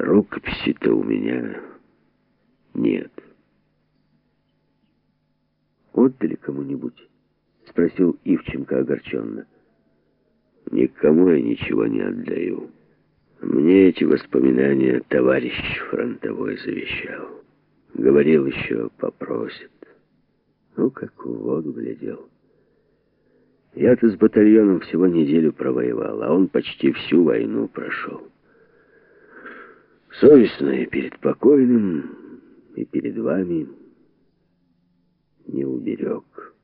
Рукописи-то у меня нет. Отдали кому-нибудь? Спросил Ивченко огорченно. Никому я ничего не отдаю. Мне эти воспоминания товарищ фронтовой завещал. Говорил еще, попросит. Ну, как в воду глядел. Я-то с батальоном всего неделю провоевал, а он почти всю войну прошел. Совестно и перед покойным, и перед вами не уберег.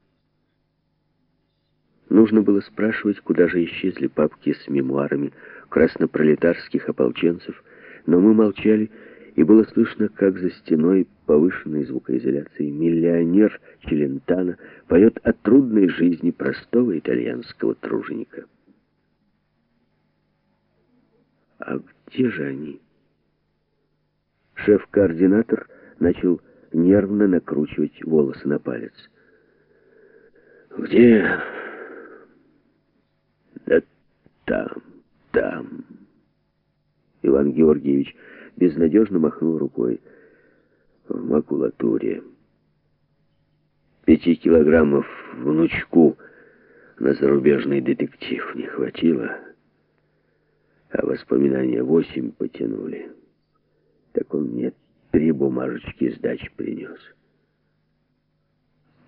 Нужно было спрашивать, куда же исчезли папки с мемуарами краснопролетарских ополченцев, но мы молчали, и было слышно, как за стеной повышенной звукоизоляции миллионер Челентано поет о трудной жизни простого итальянского труженика. А где же они? Шеф-координатор начал нервно накручивать волосы на палец. «Где?» «Да там, там». Иван Георгиевич безнадежно махнул рукой. «В макулатуре. Пяти килограммов внучку на зарубежный детектив не хватило, а воспоминания восемь потянули. Так он мне три бумажечки сдачи принес.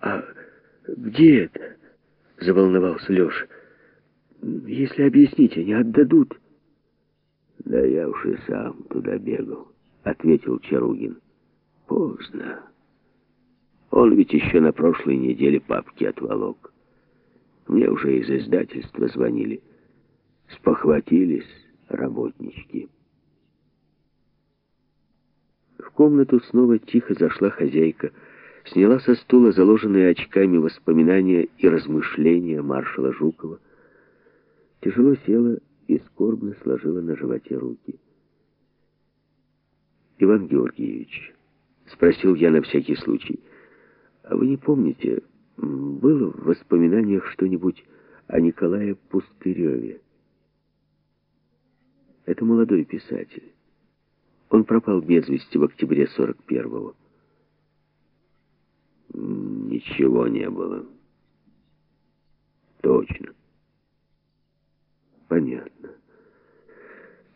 «А где это?» — заволновался Леша. «Если объяснить, они отдадут». «Да я уж и сам туда бегал», — ответил Чаругин. «Поздно. Он ведь еще на прошлой неделе папки отволок. Мне уже из издательства звонили. Спохватились работнички». В комнату снова тихо зашла хозяйка, сняла со стула заложенные очками воспоминания и размышления маршала Жукова, тяжело села и скорбно сложила на животе руки. «Иван Георгиевич», — спросил я на всякий случай, — «а вы не помните, было в воспоминаниях что-нибудь о Николае Пустыреве?» Это молодой писатель. Он пропал без вести в октябре 41-го. Ничего не было. Точно. Понятно.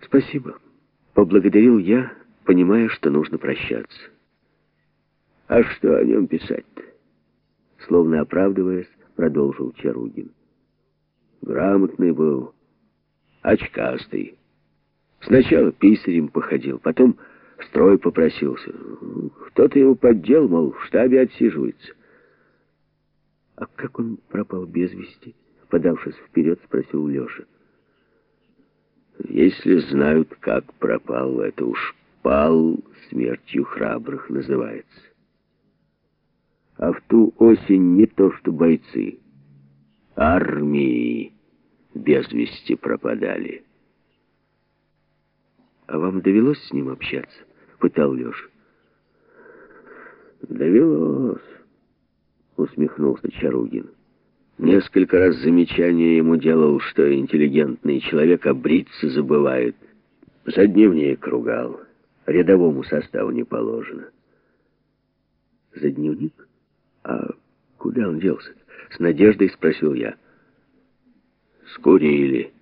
Спасибо. Поблагодарил я, понимая, что нужно прощаться. А что о нем писать-то? Словно оправдываясь, продолжил Чаругин. Грамотный был, очкастый. Сначала писарем походил, потом в строй попросился. Кто-то его поддел, мол, в штабе отсиживается. А как он пропал без вести? Подавшись вперед, спросил Леша. Если знают, как пропал, это уж пал смертью храбрых называется. А в ту осень не то что бойцы, армии без вести пропадали. «А вам довелось с ним общаться?» — пытал Леша. «Довелось», — усмехнулся Чаругин. Несколько раз замечание ему делал, что интеллигентный человек обриться забывает. За дневник ругал. Рядовому составу не положено. «За дневник? А куда он делся?» С надеждой спросил я. «Скурили».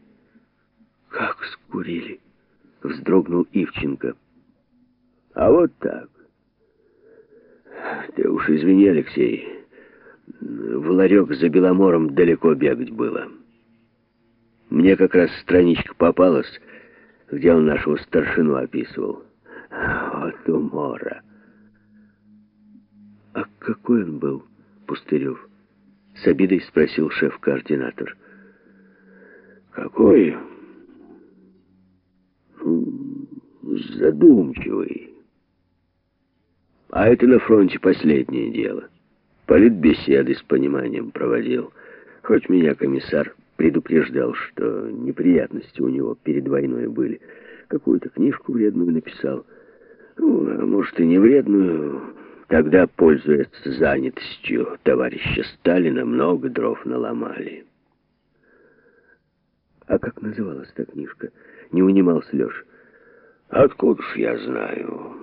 «Как скурили?» Вздрогнул Ивченко. А вот так. Ты уж извини, Алексей. В ларек за Беломором далеко бегать было. Мне как раз страничка попалась, где он нашего старшину описывал. Вот умора. А какой он был, Пустырев? С обидой спросил шеф-координатор. Какой? Задумчивый. А это на фронте последнее дело. Политбеседы с пониманием проводил. Хоть меня комиссар предупреждал, что неприятности у него перед войной были. Какую-то книжку вредную написал. Ну, а может и не вредную. Тогда, пользуясь занятостью товарища Сталина, много дров наломали. А как называлась та книжка? Не унимался Леша. Откуда ж я знаю?